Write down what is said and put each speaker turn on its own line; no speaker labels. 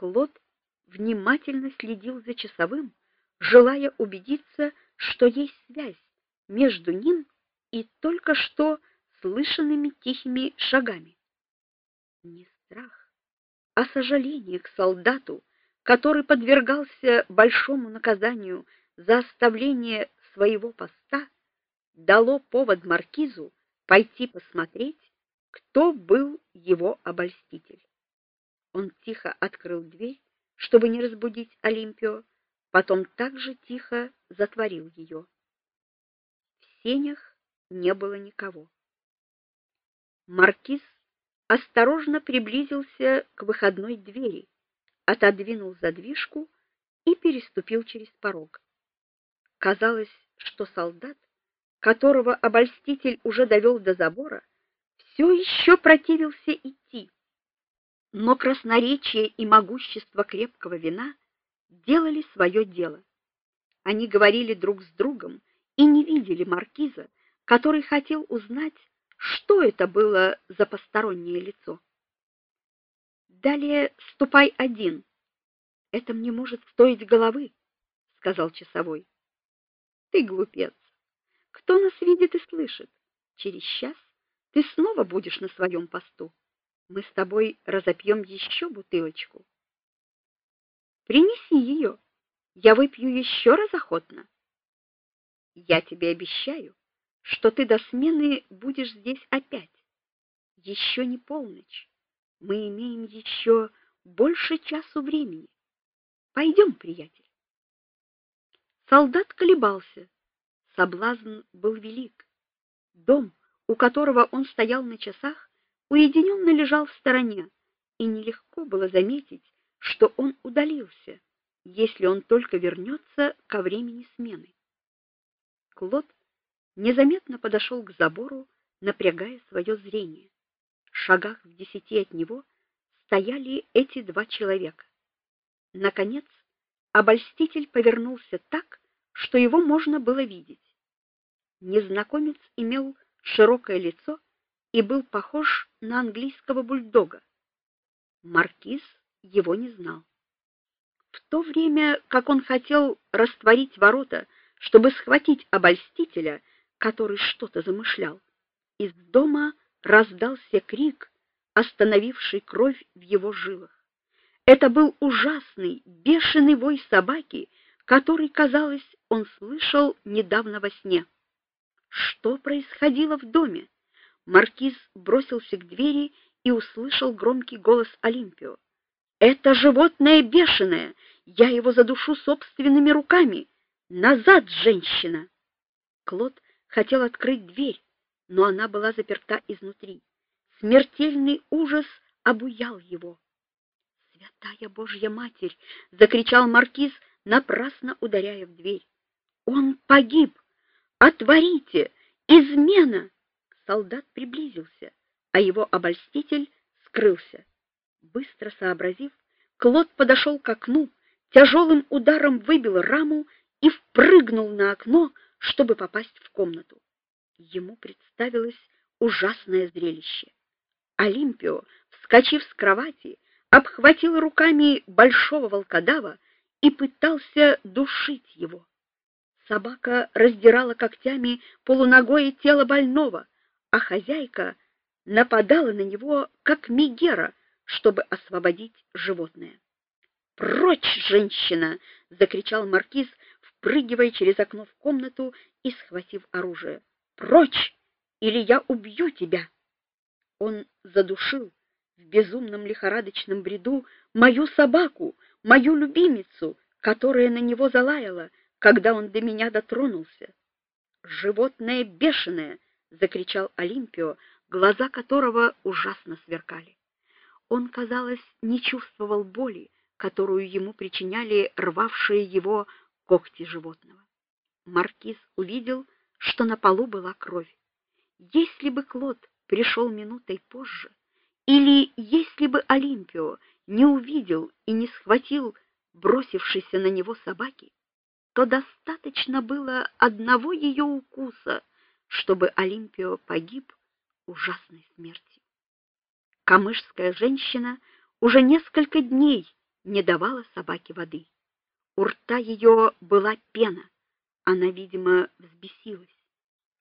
Клод внимательно следил за часовым, желая убедиться, что есть связь между ним и только что слышанными тихими шагами. Не страх, а сожаление к солдату, который подвергался большому наказанию за оставление своего поста, дало повод маркизу пойти посмотреть, кто был его обольститель. Он тихо открыл дверь, чтобы не разбудить Олимпио, потом также тихо затворил ее. В сенях не было никого. Маркиз осторожно приблизился к выходной двери, отодвинул задвижку и переступил через порог. Казалось, что солдат, которого обольститель уже довел до забора, все еще противился идти. Но красноречие и могущество крепкого вина делали свое дело. Они говорили друг с другом и не видели маркиза, который хотел узнать, что это было за постороннее лицо. Далее ступай один. Это мне может стоить головы, сказал часовой. Ты глупец. Кто нас видит и слышит? Через час ты снова будешь на своем посту. Мы с тобой разопьем еще бутылочку. Принеси ее. Я выпью еще раз охотно. Я тебе обещаю, что ты до смены будешь здесь опять. Еще не полночь. Мы имеем еще больше часу времени. Пойдем, приятель. Солдат колебался. Соблазн был велик. Дом, у которого он стоял на часах, уединенно лежал в стороне, и нелегко было заметить, что он удалился, если он только вернется ко времени смены. Клод незаметно подошел к забору, напрягая свое зрение. В шагах в десяти от него стояли эти два человека. Наконец, обольститель повернулся так, что его можно было видеть. Незнакомец имел широкое лицо и был похож на английского бульдога. Маркиз его не знал. В то время, как он хотел растворить ворота, чтобы схватить обольстителя, который что-то замышлял. Из дома раздался крик, остановивший кровь в его жилах. Это был ужасный, бешеный вой собаки, который, казалось, он слышал недавно во сне. Что происходило в доме? Маркиз бросился к двери и услышал громкий голос Олимпио. Это животное бешеное, я его задушу собственными руками. Назад, женщина. Клод хотел открыть дверь, но она была заперта изнутри. Смертельный ужас обуял его. "Святая Божья Матерь!" закричал маркиз, напрасно ударяя в дверь. "Он погиб! Отворите! Измена!" Солдат приблизился, а его обольститель скрылся. Быстро сообразив, Клод подошел к окну, тяжелым ударом выбил раму и впрыгнул на окно, чтобы попасть в комнату. Ему представилось ужасное зрелище. Олимпио, вскочив с кровати, обхватил руками большого волкодава и пытался душить его. Собака раздирала когтями полуногое тело больного, а хозяйка нападала на него как мегера, чтобы освободить животное. "Прочь, женщина!" закричал маркиз, впрыгивая через окно в комнату и схватив оружие. "Прочь, или я убью тебя!" Он задушил в безумном лихорадочном бреду мою собаку, мою любимицу, которая на него залаяла, когда он до меня дотронулся. "Животное бешеное!" Закричал Олимпио, глаза которого ужасно сверкали. Он, казалось, не чувствовал боли, которую ему причиняли рвавшие его когти животного. Маркиз увидел, что на полу была кровь. Если бы Клод пришел минутой позже, или если бы Олимпио не увидел и не схватил бросившейся на него собаки, то достаточно было одного ее укуса, чтобы Олимпио погиб ужасной смертью. Камышская женщина уже несколько дней не давала собаке воды. У рта ее была пена. Она, видимо, взбесилась.